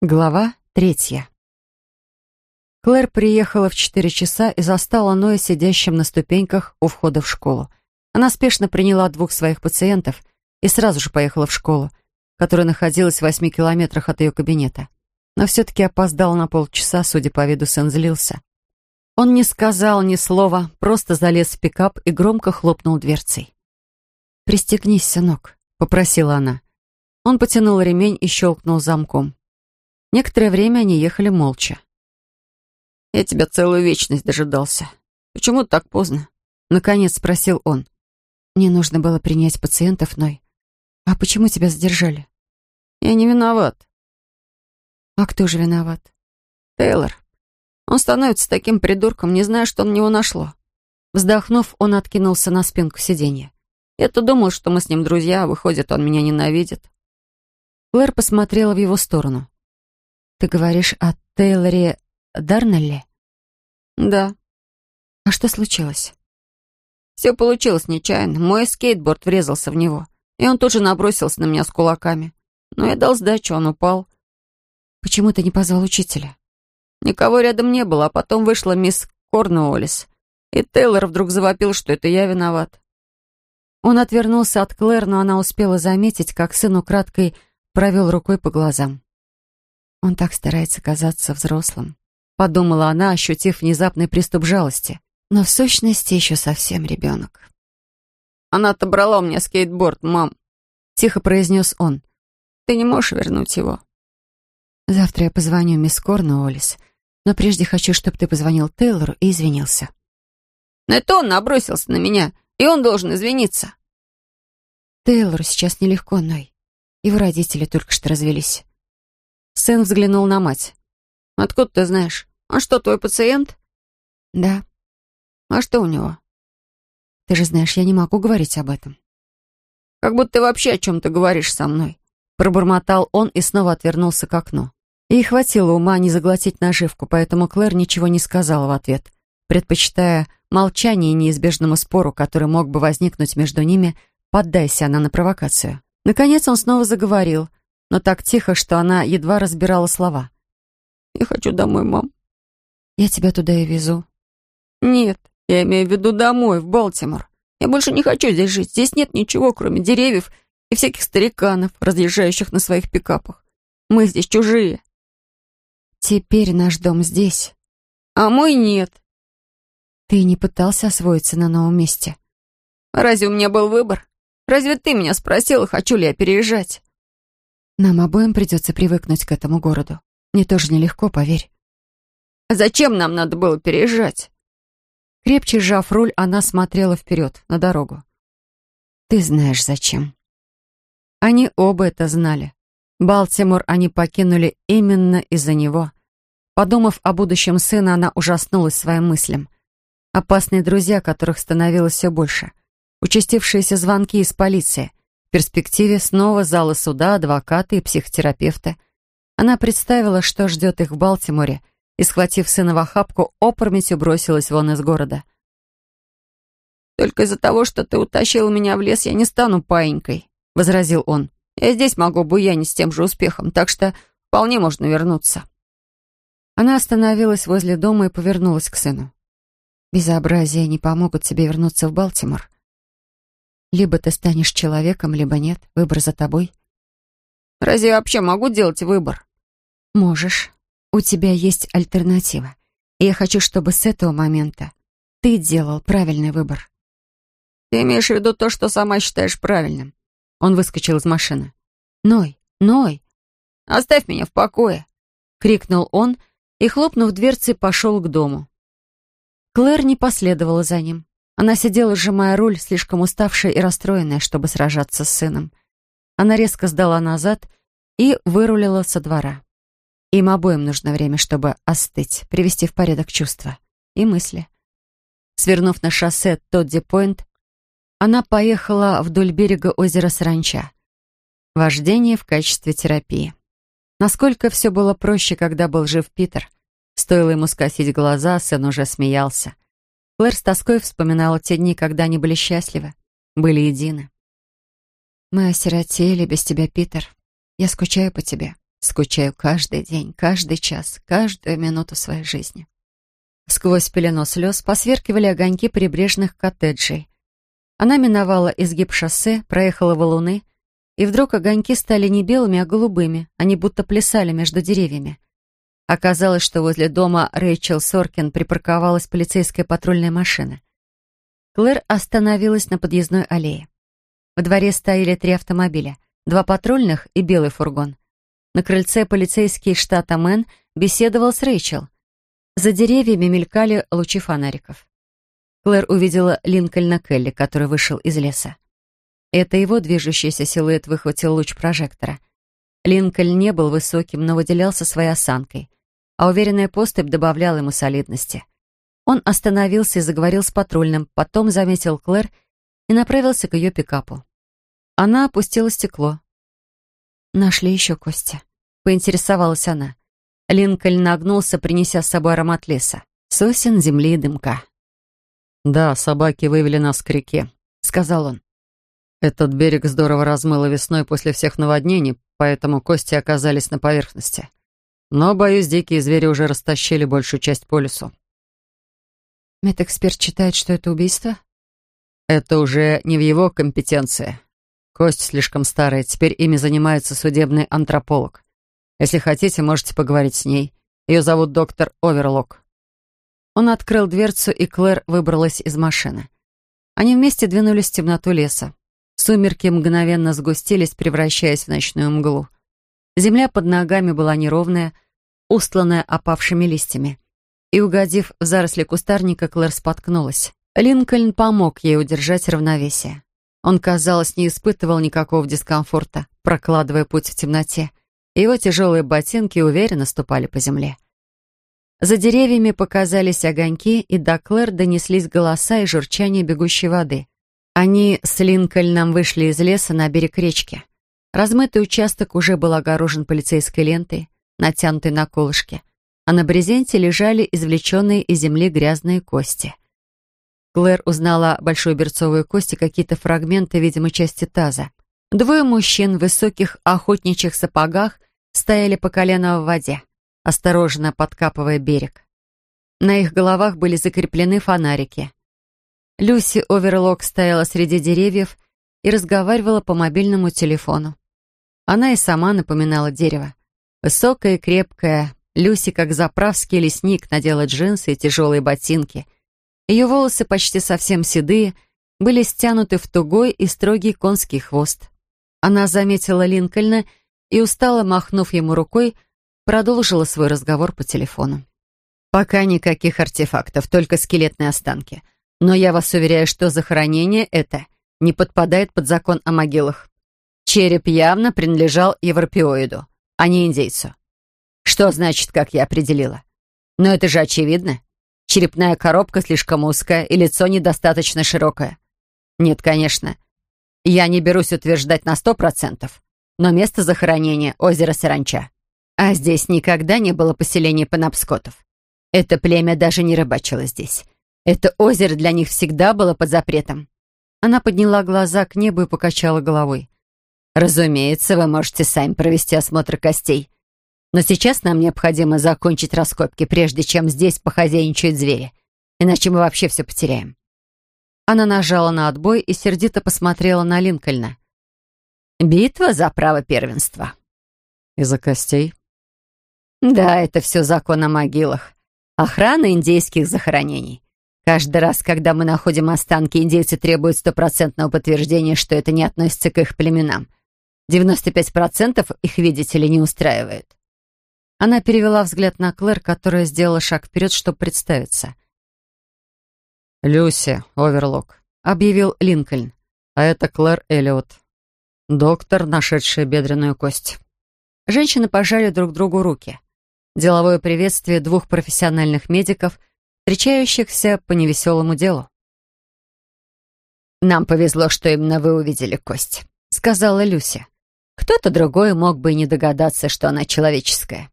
Глава третья. Клэр приехала в четыре часа и застала Ноя сидящим на ступеньках у входа в школу. Она спешно приняла двух своих пациентов и сразу же поехала в школу, которая находилась в восьми километрах от ее кабинета. Но все-таки опоздала на полчаса, судя по виду, сын злился. Он не сказал ни слова, просто залез в пикап и громко хлопнул дверцей. «Пристегнись, сынок», — попросила она. Он потянул ремень и щелкнул замком. Некоторое время они ехали молча. «Я тебя целую вечность дожидался. Почему так поздно?» Наконец спросил он. «Мне нужно было принять пациентов, Ной. А почему тебя задержали?» «Я не виноват». «А кто же виноват?» «Тейлор. Он становится таким придурком, не зная, что на него нашло». Вздохнув, он откинулся на спинку сиденья. Я-то думал, что мы с ним друзья, а выходит, он меня ненавидит. Клэр посмотрела в его сторону. «Ты говоришь о Тейлоре Дарнелле?» «Да». «А что случилось?» «Все получилось нечаянно. Мой скейтборд врезался в него, и он тут же набросился на меня с кулаками. Но я дал сдачу, он упал». «Почему ты не позвал учителя?» «Никого рядом не было, а потом вышла мисс Корнуоллес, и Тейлор вдруг завопил, что это я виноват». Он отвернулся от Клэр, но она успела заметить, как сын украдкой провел рукой по глазам. Он так старается казаться взрослым. Подумала она, ощутив внезапный приступ жалости. Но в сущности еще совсем ребенок. «Она отобрала у меня скейтборд, мам», — тихо произнес он. «Ты не можешь вернуть его». «Завтра я позвоню мисс Корнуоллес, но прежде хочу, чтобы ты позвонил Тейлору и извинился». «Но это он набросился на меня, и он должен извиниться». Тейлору сейчас нелегко, Ной. Его родители только что развелись. Сын взглянул на мать. «Откуда ты знаешь? Он что, твой пациент?» «Да». «А что у него?» «Ты же знаешь, я не могу говорить об этом». «Как будто ты вообще о чем-то говоришь со мной», пробормотал он и снова отвернулся к окну. Ей хватило ума не заглотить наживку, поэтому Клэр ничего не сказала в ответ, предпочитая молчание неизбежному спору, который мог бы возникнуть между ними, поддайся она на провокацию. Наконец он снова заговорил, но так тихо, что она едва разбирала слова. «Я хочу домой, мам». «Я тебя туда и везу». «Нет, я имею в виду домой, в Балтимор. Я больше не хочу здесь жить. Здесь нет ничего, кроме деревьев и всяких стариканов, разъезжающих на своих пикапах. Мы здесь чужие». «Теперь наш дом здесь». «А мой нет». «Ты не пытался освоиться на новом месте?» «Разве у меня был выбор? Разве ты меня спросила, хочу ли я переезжать?» Нам обоим придется привыкнуть к этому городу. Мне тоже нелегко, поверь. А зачем нам надо было переезжать? Крепче сжав руль, она смотрела вперед, на дорогу. Ты знаешь, зачем. Они оба это знали. Балтимор они покинули именно из-за него. Подумав о будущем сына, она ужаснулась своим мыслям. Опасные друзья, которых становилось все больше. Участившиеся звонки из полиции. Перспективе снова залы суда, адвокаты и психотерапевты. Она представила, что ждет их в Балтиморе, и, схватив сына в охапку, опрометью бросилась вон из города. «Только из-за того, что ты утащил меня в лес, я не стану паинькой», — возразил он. «Я здесь могу буянить с тем же успехом, так что вполне можно вернуться». Она остановилась возле дома и повернулась к сыну. «Безобразия не помогут тебе вернуться в Балтимор. Либо ты станешь человеком, либо нет. Выбор за тобой. Разве я вообще могу делать выбор? Можешь. У тебя есть альтернатива. И я хочу, чтобы с этого момента ты делал правильный выбор. Ты имеешь в виду то, что сама считаешь правильным? Он выскочил из машины. «Ной! Ной!» «Оставь меня в покое!» — крикнул он и, хлопнув дверцей, пошел к дому. Клэр не последовала за ним. Она сидела, сжимая руль, слишком уставшая и расстроенная, чтобы сражаться с сыном. Она резко сдала назад и вырулила со двора. Им обоим нужно время, чтобы остыть, привести в порядок чувства и мысли. Свернув на шоссе Тодди-Пойнт, она поехала вдоль берега озера Саранча. Вождение в качестве терапии. Насколько все было проще, когда был жив Питер. Стоило ему скосить глаза, сын уже смеялся. Клэр с тоской вспоминала те дни, когда они были счастливы, были едины. «Мы осиротели без тебя, Питер. Я скучаю по тебе», Скучаю каждый день, каждый час, каждую минуту своей жизни. Сквозь пелену слез посверкивали огоньки прибрежных коттеджей. Она миновала изгиб шоссе, проехала валуны, и вдруг огоньки стали не белыми, а голубыми. Они будто плясали между деревьями. Оказалось, что возле дома Рэйчел Соркин припарковалась полицейская патрульная машина. Клэр остановилась на подъездной аллее. Во дворе стояли три автомобиля, два патрульных и белый фургон. На крыльце полицейский штата Мэн беседовал с Рэйчел. За деревьями мелькали лучи фонариков. Клэр увидела Линкольна Келли, который вышел из леса. Это его движущийся силуэт выхватил луч прожектора. Линкольн не был высоким, но выделялся своей осанкой, а уверенная поступь добавляла ему солидности. Он остановился и заговорил с патрульным, потом заметил Клэр и направился к ее пикапу. Она опустила стекло. «Нашли еще кости», — поинтересовалась она. Линкольн нагнулся, принеся с собой аромат леса. Сосен, земли и дымка. «Да, собаки вывели нас к реке», — сказал он. Этот берег здорово размыло весной после всех наводнений, поэтому кости оказались на поверхности. Но, боюсь, дикие звери уже растащили большую часть по лесу. Медэксперт считает, что это убийство? Это уже не в его компетенции. Кость слишком старая, теперь ими занимается судебный антрополог. Если хотите, можете поговорить с ней. Ее зовут доктор Оверлок. Он открыл дверцу, и Клэр выбралась из машины. Они вместе двинулись в темноту леса. Сумерки мгновенно сгустились, превращаясь в ночную мглу. Земля под ногами была неровная, устланная опавшими листьями. И, угодив в заросли кустарника, Клэр споткнулась. Линкольн помог ей удержать равновесие. Он, казалось, не испытывал никакого дискомфорта, прокладывая путь в темноте. Его тяжелые ботинки уверенно ступали по земле. За деревьями показались огоньки, и до Клэр донеслись голоса и журчание бегущей воды. Они с Линкольном вышли из леса на берег речки. Размытый участок уже был огорожен полицейской лентой, натянутой на колышке, а на брезенте лежали извлеченные из земли грязные кости. Клэр узнала большую берцовую кость и какие-то фрагменты, видимо, части таза. Двое мужчин в высоких охотничьих сапогах стояли по колено в воде, осторожно подкапывая берег. На их головах были закреплены фонарики. Люси Оверлок стояла среди деревьев и разговаривала по мобильному телефону. Она и сама напоминала дерево. Высокая и крепкая, Люси, как заправский лесник, надела джинсы и тяжелые ботинки. Ее волосы, почти совсем седые, были стянуты в тугой и строгий конский хвост. Она заметила Линкольна и, устало махнув ему рукой, продолжила свой разговор по телефону. «Пока никаких артефактов, только скелетные останки. Но я вас уверяю, что захоронение это не подпадает под закон о могилах. Череп явно принадлежал европеоиду, а не индейцу. Что значит, как я определила? Но это же очевидно. Черепная коробка слишком узкая и лицо недостаточно широкое. Нет, конечно. Я не берусь утверждать на сто процентов, но место захоронения — озеро Саранча. А здесь никогда не было поселения панапскотов. Это племя даже не рыбачило здесь. Это озеро для них всегда было под запретом. Она подняла глаза к небу и покачала головой. «Разумеется, вы можете сами провести осмотр костей. Но сейчас нам необходимо закончить раскопки, прежде чем здесь похозяйничают звери. Иначе мы вообще все потеряем». Она нажала на отбой и сердито посмотрела на Линкольна. «Битва за право первенства». «Из-за костей?» «Да, это все закон о могилах. Охрана индейских захоронений. Каждый раз, когда мы находим останки, индейцы требуют стопроцентного подтверждения, что это не относится к их племенам. 95% их, видите ли, не устраивает. Она перевела взгляд на Клэр, которая сделала шаг вперед, чтобы представиться. «Люси, Оверлок», — объявил Линкольн. «А это Клэр Эллиот, доктор, нашедшая бедренную кость». Женщины пожали друг другу руки. Деловое приветствие двух профессиональных медиков — встречающихся по невеселому делу. «Нам повезло, что именно вы увидели кость», — сказала Люся. «Кто-то другой мог бы и не догадаться, что она человеческая».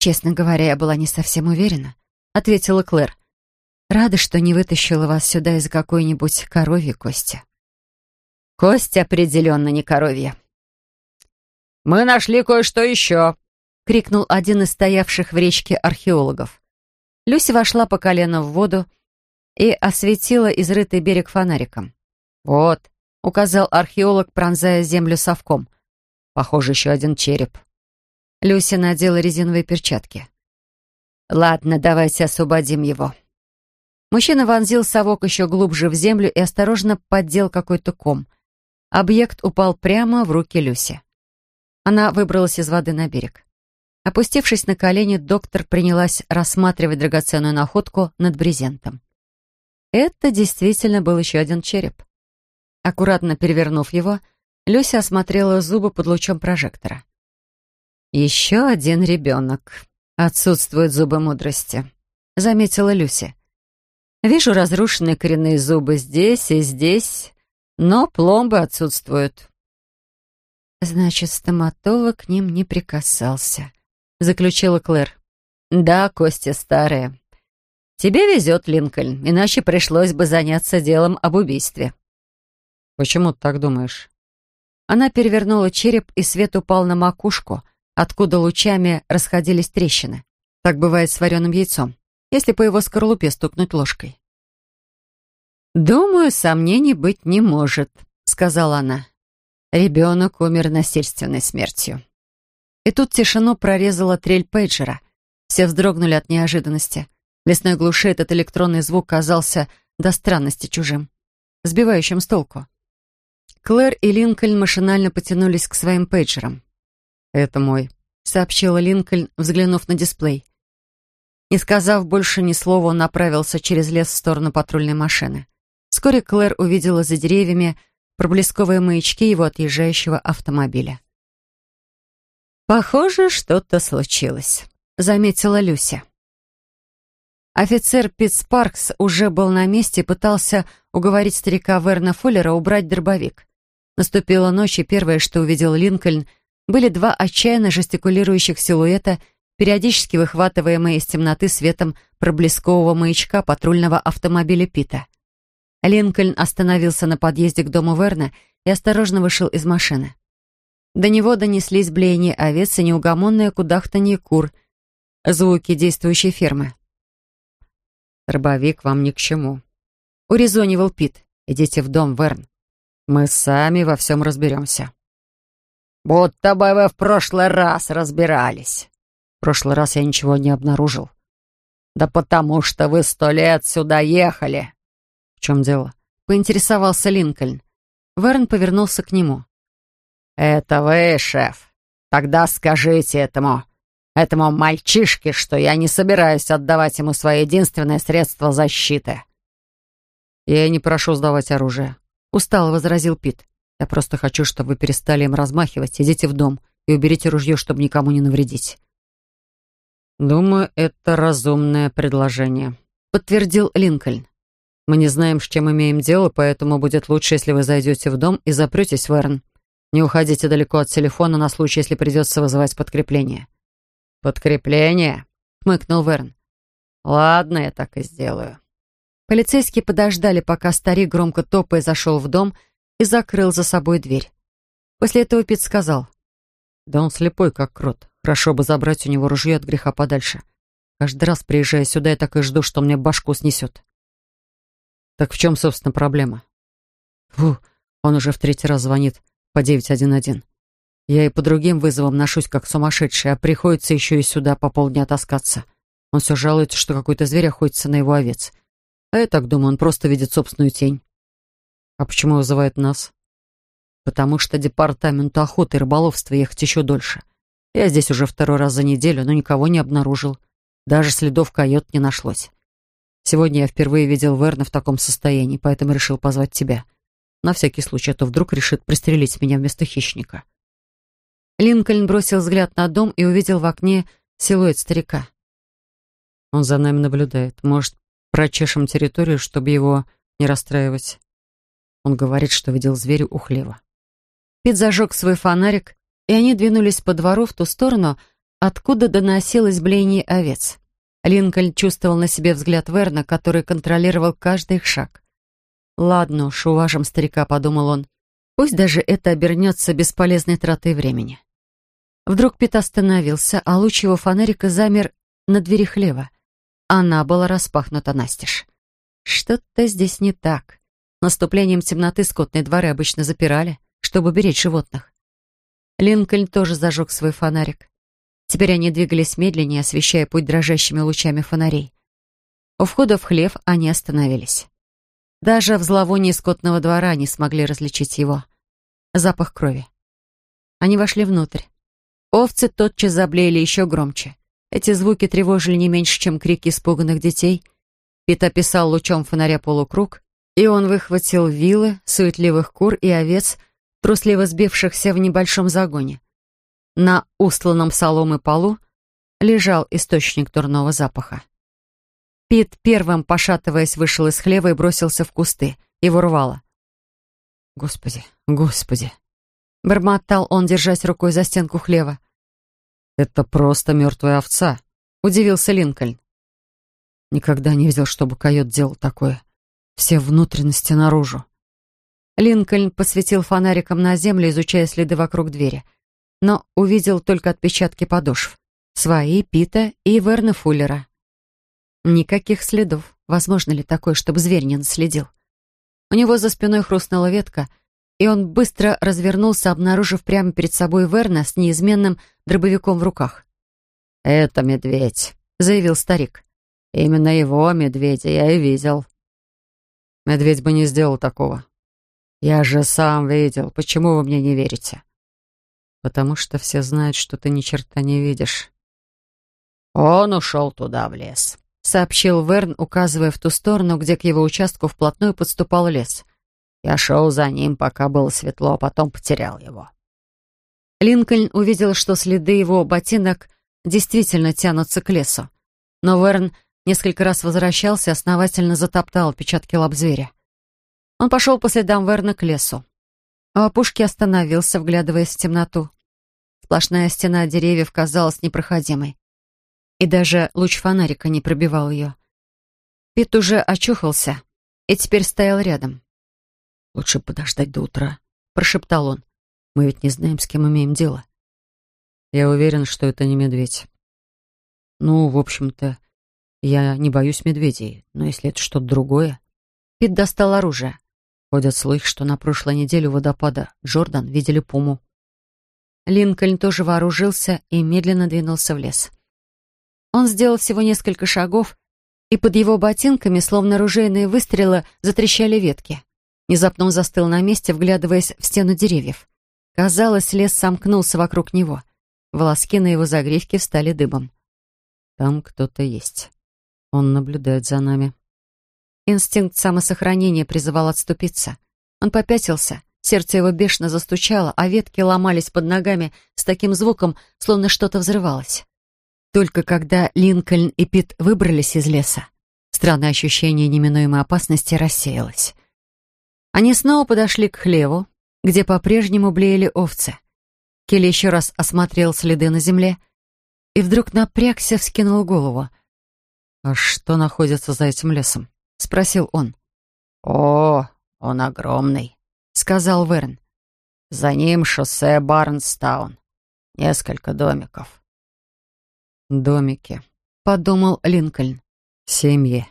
«Честно говоря, я была не совсем уверена», — ответила Клэр. «Рада, что не вытащила вас сюда из какой-нибудь коровьей кости». «Кость определенно не коровья». «Мы нашли кое-что еще!» — крикнул один из стоявших в речке археологов. Люси вошла по колено в воду и осветила изрытый берег фонариком. «Вот», — указал археолог, пронзая землю совком. «Похоже, еще один череп». Люся надела резиновые перчатки. «Ладно, давайте освободим его». Мужчина вонзил совок еще глубже в землю и осторожно поддел какой-то ком. Объект упал прямо в руки Люси. Она выбралась из воды на берег. Опустившись на колени, доктор принялась рассматривать драгоценную находку над брезентом. Это действительно был еще один череп. Аккуратно перевернув его, Люся осмотрела зубы под лучом прожектора. «Еще один ребенок. Отсутствуют зубы мудрости», — заметила Люся. «Вижу разрушенные коренные зубы здесь и здесь, но пломбы отсутствуют». «Значит, стоматолог к ним не прикасался», — заключила Клэр. «Да, кости старые. Тебе везет, Линкольн, иначе пришлось бы заняться делом об убийстве». «Почему ты так думаешь?» Она перевернула череп, и свет упал на макушку, откуда лучами расходились трещины. Так бывает с вареным яйцом, если по его скорлупе стукнуть ложкой. «Думаю, сомнений быть не может», — сказала она. Ребенок умер насильственной смертью. И тут тишину прорезала трель пейджера. Все вздрогнули от неожиданности. В лесной глуши этот электронный звук казался до странности чужим, сбивающим с толку. Клэр и Линкольн машинально потянулись к своим пейджерам. «Это мой», — сообщила Линкольн, взглянув на дисплей. Не сказав больше ни слова, он направился через лес в сторону патрульной машины. Вскоре Клэр увидела за деревьями проблесковые маячки его отъезжающего автомобиля. «Похоже, что-то случилось», — заметила Люся. Офицер Пит Спаркс уже был на месте и пытался уговорить старика Верна Фуллера убрать дробовик. Наступила ночь, и первое, что увидел Линкольн, были два отчаянно жестикулирующих силуэта, периодически выхватываемые из темноты светом проблескового маячка патрульного автомобиля Пита. Линкольн остановился на подъезде к дому Верна и осторожно вышел из машины. До него донеслись блеяние овец и неугомонное кудахтанье кур, звуки действующей фермы. «Дробовик вам ни к чему», — урезонивал Пит. «Идите в дом, Верн. Мы сами во всем разберемся». «Будто бы вы в прошлый раз разбирались». «В прошлый раз я ничего не обнаружил». «Да потому что вы сто лет сюда ехали чем дело?» — поинтересовался Линкольн. Верн повернулся к нему. «Это вы, шеф. Тогда скажите этому, этому мальчишке, что я не собираюсь отдавать ему свое единственное средство защиты». «Я не прошу сдавать оружие», — устало возразил Пит. «Я просто хочу, чтобы вы перестали им размахивать. Идите в дом и уберите ружье, чтобы никому не навредить». «Думаю, это разумное предложение», — подтвердил Линкольн. Мы не знаем, с чем имеем дело, поэтому будет лучше, если вы зайдете в дом и запретесь, Верн. Не уходите далеко от телефона на случай, если придется вызывать подкрепление». «Подкрепление?» — хмыкнул Верн. «Ладно, я так и сделаю». Полицейские подождали, пока старик громко топая зашел в дом и закрыл за собой дверь. После этого Пит сказал. «Да он слепой, как крот. Хорошо бы забрать у него ружье от греха подальше. Каждый раз, приезжая сюда, я так и жду, что мне башку снесет». Так в чем, собственно, проблема? Фу, он уже в третий раз звонит по 911. Я и по другим вызовам ношусь как сумасшедший, а приходится еще и сюда по полдня таскаться. Он все жалуется, что какой-то зверь охотится на его овец. А я так думаю, он просто видит собственную тень. А почему вызывает нас? Потому что департаменту охоты и рыболовства ехать еще дольше. Я здесь уже второй раз за неделю, но никого не обнаружил. Даже следов койот не нашлось. Сегодня я впервые видел Верна в таком состоянии, поэтому решил позвать тебя. На всякий случай, а то вдруг решит пристрелить меня вместо хищника». Линкольн бросил взгляд на дом и увидел в окне силуэт старика. «Он за нами наблюдает. Может, прочешем территорию, чтобы его не расстраивать?» Он говорит, что видел зверя у хлева. Пит зажег свой фонарик, и они двинулись по двору в ту сторону, откуда доносилось блеяние овец. Линкольн чувствовал на себе взгляд Верна, который контролировал каждый их шаг. «Ладно уж, уважим старика», — подумал он. «Пусть даже это обернется бесполезной тратой времени. Вдруг Пит остановился, а луч его фонарика замер на двери хлева. Она была распахнута настежь. Что-то здесь не так. Наступлением темноты скотные дворы обычно запирали, чтобы беречь животных. Линкольн тоже зажег свой фонарик. Теперь они двигались медленнее, освещая путь дрожащими лучами фонарей. У входа в хлев они остановились. Даже в зловонии скотного двора они смогли различить его. Запах крови. Они вошли внутрь. Овцы тотчас заблеяли еще громче. Эти звуки тревожили не меньше, чем крики испуганных детей. Пит описал лучом фонаря полукруг, и он выхватил вилы, суетливых кур и овец, трусливо сбившихся в небольшом загоне. На устланном соломы полу лежал источник дурного запаха. Пит первым, пошатываясь, вышел из хлева и бросился в кусты. Его рвало. «Господи, господи!» Бормотал он, держась рукой за стенку хлева. «Это просто мертвая овца», — удивился Линкольн. Никогда не видел, чтобы койот делал такое. Все внутренности наружу. Линкольн посветил фонариком на землю, изучая следы вокруг двери, но увидел только отпечатки подошв. Свои, Пита и Верна Фуллера. Никаких следов. Возможно ли такое, чтобы зверь не наследил? У него за спиной хрустнула ветка — и он быстро развернулся, обнаружив прямо перед собой Верна с неизменным дробовиком в руках. «Это медведь», — заявил старик. «Именно его, медведя, я и видел». «Медведь бы не сделал такого». «Я же сам видел. Почему вы мне не верите?» «Потому что все знают, что ты ни черта не видишь». «Он ушел туда, в лес», — сообщил Верн, указывая в ту сторону, где к его участку вплотную подступал лес — я шел за ним, пока было светло, а потом потерял его. Линкольн увидел, что следы его ботинок действительно тянутся к лесу. Но Верн несколько раз возвращался и основательно затоптал отпечатки лап зверя. Он пошел по следам Верна к лесу. У опушки остановился, вглядываясь в темноту. Сплошная стена деревьев казалась непроходимой. И даже луч фонарика не пробивал ее. Пит уже очухался и теперь стоял рядом. «Лучше подождать до утра», — прошептал он. «Мы ведь не знаем, с кем имеем дело». «Я уверен, что это не медведь». «Ну, в общем-то, я не боюсь медведей, но если это что-то другое...» Пит достал оружие. Ходят слухи, что на прошлой неделе у водопада Джордан видели пуму. Линкольн тоже вооружился и медленно двинулся в лес. Он сделал всего несколько шагов, и под его ботинками, словно ружейные выстрелы, затрещали ветки. Внезапно он застыл на месте, вглядываясь в стену деревьев. Казалось, лес сомкнулся вокруг него. Волоски на его загривке встали дыбом. «Там кто-то есть. Он наблюдает за нами». Инстинкт самосохранения призывал отступиться. Он попятился, сердце его бешено застучало, а ветки ломались под ногами с таким звуком, словно что-то взрывалось. Только когда Линкольн и Пит выбрались из леса, странное ощущение неминуемой опасности рассеялось. Они снова подошли к хлеву, где по-прежнему блеяли овцы. Келли еще раз осмотрел следы на земле и вдруг напрягся, вскинул голову. «А что находится за этим лесом?» — спросил он. «О, он огромный», — сказал Верн. «За ним шоссе Барнстаун. Несколько домиков». «Домики», — подумал Линкольн. «Семьи».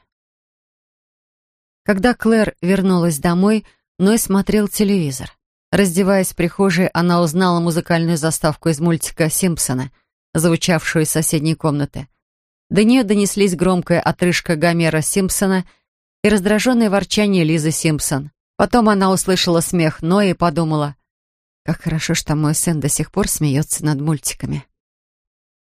Когда Клэр вернулась домой, Ной смотрел телевизор. Раздеваясь в прихожей, она узнала музыкальную заставку из мультика «Симпсона», звучавшую из соседней комнаты. До нее донеслись громкая отрыжка Гомера Симпсона и раздраженное ворчание Лизы Симпсон. Потом она услышала смех Ноя и подумала, как хорошо, что мой сын до сих пор смеется над мультиками.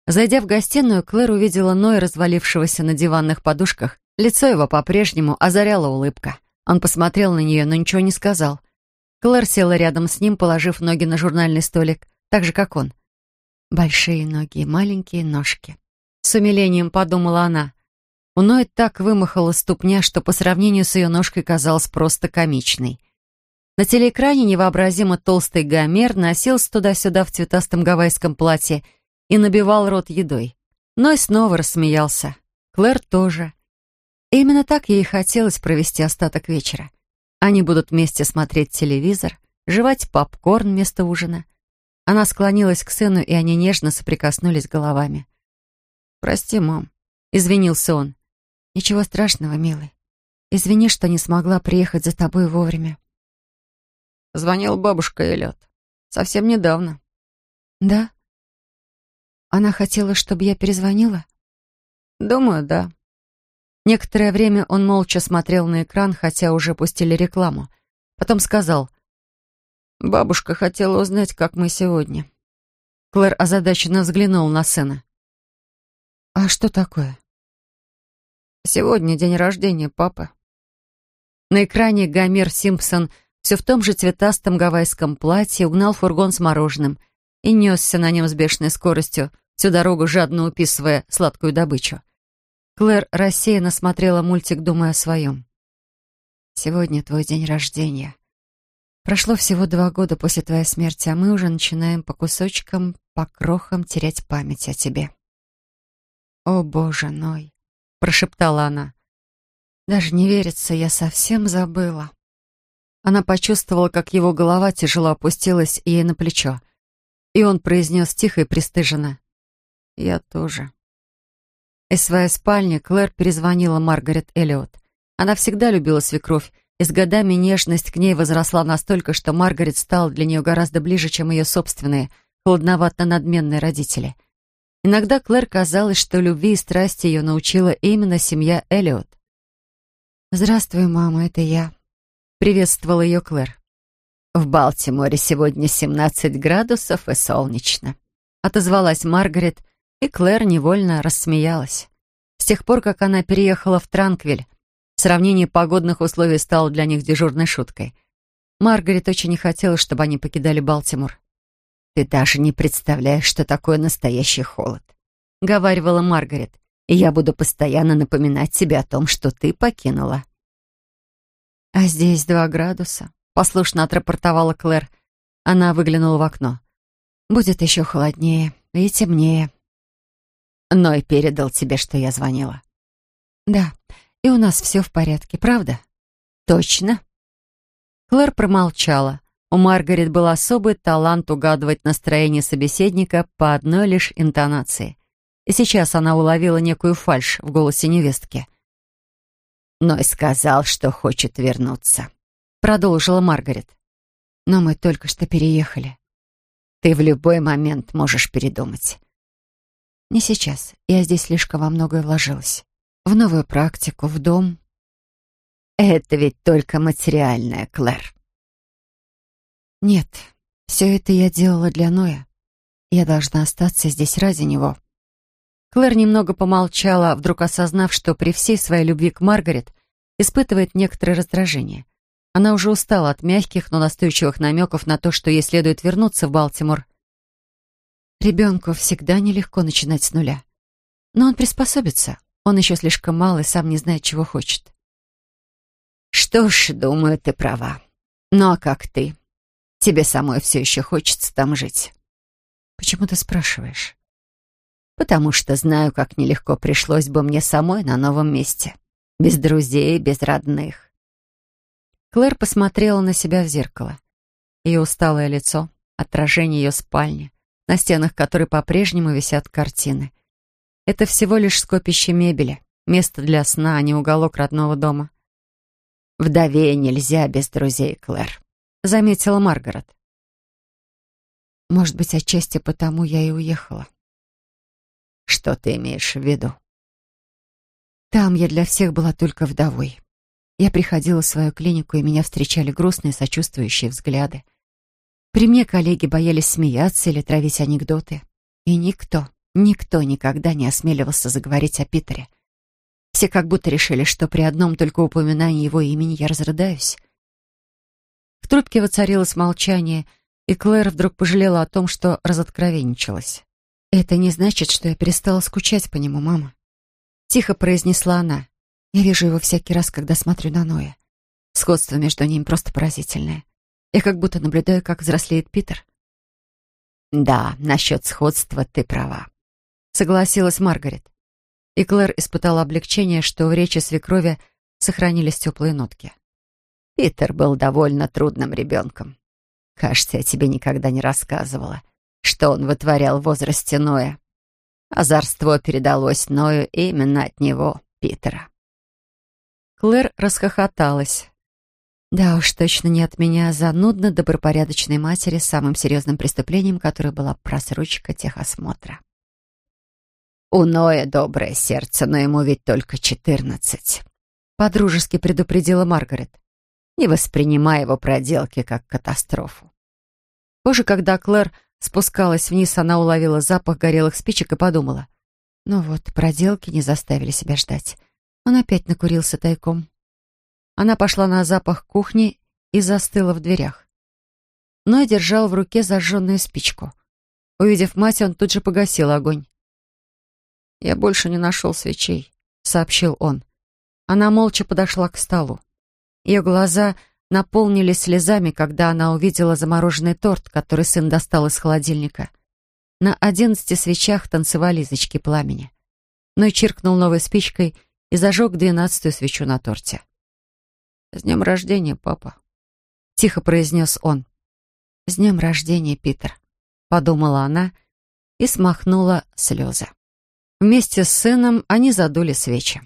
Зайдя в гостиную, Клэр увидела Ноя, развалившегося на диванных подушках, Лицо его по-прежнему озаряла улыбка. Он посмотрел на нее, но ничего не сказал. Клэр села рядом с ним, положив ноги на журнальный столик, так же, как он. Большие ноги маленькие ножки. С умилением подумала она. У Ной так вымахала ступня, что по сравнению с ее ножкой казалась просто комичной. На телеэкране невообразимо толстый Гомер носился туда-сюда в цветастом гавайском платье и набивал рот едой. Ной снова рассмеялся. Клэр тоже. И именно так ей хотелось провести остаток вечера. Они будут вместе смотреть телевизор, жевать попкорн вместо ужина. Она склонилась к сыну, и они нежно соприкоснулись головами. «Прости, мам», — извинился он. «Ничего страшного, милый. Извини, что не смогла приехать за тобой вовремя». Звонила бабушка Эллиот. Совсем недавно. «Да? Она хотела, чтобы я перезвонила?» «Думаю, да». Некоторое время он молча смотрел на экран, хотя уже пустили рекламу. Потом сказал, «Бабушка хотела узнать, как мы сегодня». Клэр озадаченно взглянул на сына. «А что такое?» «Сегодня день рождения папы». На экране Гомер Симпсон все в том же цветастом гавайском платье угнал фургон с мороженым и несся на нем с бешеной скоростью, всю дорогу жадно уписывая сладкую добычу. Клэр рассеянно смотрела мультик, думая о своем. «Сегодня твой день рождения. Прошло всего два года после твоей смерти, а мы уже начинаем по кусочкам, по крохам терять память о тебе». «О, Боже Ной!» — прошептала она. «Даже не верится, я совсем забыла». Она почувствовала, как его голова тяжело опустилась ей на плечо. И он произнес тихо и пристыженно. «Я тоже». Из своей спальни Клэр перезвонила Маргарет Эллиот. Она всегда любила свекровь, и с годами нежность к ней возросла настолько, что Маргарет стала для нее гораздо ближе, чем ее собственные, холодновато-надменные родители. Иногда Клэр казалось, что любви и страсти ее научила именно семья Эллиот. «Здравствуй, мама, это я», — приветствовала ее Клэр. «В Балтиморе сегодня 17 градусов и солнечно», — отозвалась Маргарет, и Клэр невольно рассмеялась. С тех пор, как она переехала в Транквиль, сравнение погодных условий стало для них дежурной шуткой. Маргарет очень не хотела, чтобы они покидали Балтимор. «Ты даже не представляешь, что такое настоящий холод», — говаривала Маргарет. «И я буду постоянно напоминать тебе о том, что ты покинула». «А здесь два градуса», — послушно отрапортовала Клэр. Она выглянула в окно. «Будет еще холоднее и темнее». «Ной передал тебе, что я звонила». «Да, и у нас все в порядке, правда?» «Точно?» Клэр промолчала. У Маргарет был особый талант угадывать настроение собеседника по одной лишь интонации. И сейчас она уловила некую фальшь в голосе невестки. «Ной сказал, что хочет вернуться», — продолжила Маргарет. «Но мы только что переехали. Ты в любой момент можешь передумать». «Не сейчас. Я здесь слишком во многое вложилась. В новую практику, в дом». «Это ведь только материальное, Клэр». «Нет, все это я делала для Ноя. Я должна остаться здесь ради него». Клэр немного помолчала, вдруг осознав, что при всей своей любви к Маргарет испытывает некоторое раздражение. Она уже устала от мягких, но настойчивых намеков на то, что ей следует вернуться в Балтимор. Ребенку всегда нелегко начинать с нуля. Но он приспособится. Он еще слишком мал и сам не знает, чего хочет. «Что ж, думаю, ты права. Ну а как ты? Тебе самой все еще хочется там жить?» «Почему ты спрашиваешь?» потому что знаю, как нелегко пришлось бы мне самой на новом месте. Без друзей, без родных. Клэр посмотрела на себя в зеркало. Ее усталое лицо, отражение ее спальни, на стенах которой по-прежнему висят картины. Это всего лишь скопище мебели, место для сна, а не уголок родного дома. «Вдове нельзя без друзей, Клэр», — заметила Маргарет. «Может быть, отчасти потому я и уехала. Что ты имеешь в виду? Там я для всех была только вдовой. Я приходила в свою клинику, и меня встречали грустные, сочувствующие взгляды. При мне коллеги боялись смеяться или травить анекдоты. И никто, никто никогда не осмеливался заговорить о Питере. Все как будто решили, что при одном только упоминании его имени я разрыдаюсь. В трубке воцарилось молчание, и Клэр вдруг пожалела о том, что разоткровенничалась. «Это не значит, что я перестала скучать по нему, мама», — тихо произнесла она. «Я вижу его всякий раз, когда смотрю на Ноя. Сходство между ними просто поразительное. Я как будто наблюдаю, как взрослеет Питер». «Да, насчет сходства ты права», — согласилась Маргарет. И Клэр испытала облегчение, что в речи свекрови сохранились теплые нотки. «Питер был довольно трудным ребенком. Кажется, я тебе никогда не рассказывала» что он вытворял в возрасте Ноя. Озорство передалось Ною именно от него, Питера. Клэр расхохоталась. Да уж, точно не от меня, а занудно добропорядочной матери с самым серьезным преступлением, которое была просрочка техосмотра. У Ноя доброе сердце, но ему ведь только четырнадцать. Подружески предупредила Маргарет. Не воспринимай его проделки как катастрофу. Позже, когда Клэр спускалась вниз, она уловила запах горелых спичек и подумала. Ну вот, проделки не заставили себя ждать. Он опять накурился тайком. Она пошла на запах кухни и застыла в дверях. Ной держал в руке зажженную спичку. Увидев мать, он тут же погасил огонь. «Я больше не нашел свечей», — сообщил он. Она молча подошла к столу. Ее глаза наполнились слезами, когда она увидела замороженный торт, который сын достал из холодильника. На одиннадцати свечах танцевали язычки пламени. Ной чиркнул новой спичкой и зажег двенадцатую свечу на торте. «С днем рождения, папа», — тихо произнес он. «С днем рождения, Питер», — подумала она и смахнула слезы. Вместе с сыном они задули свечи.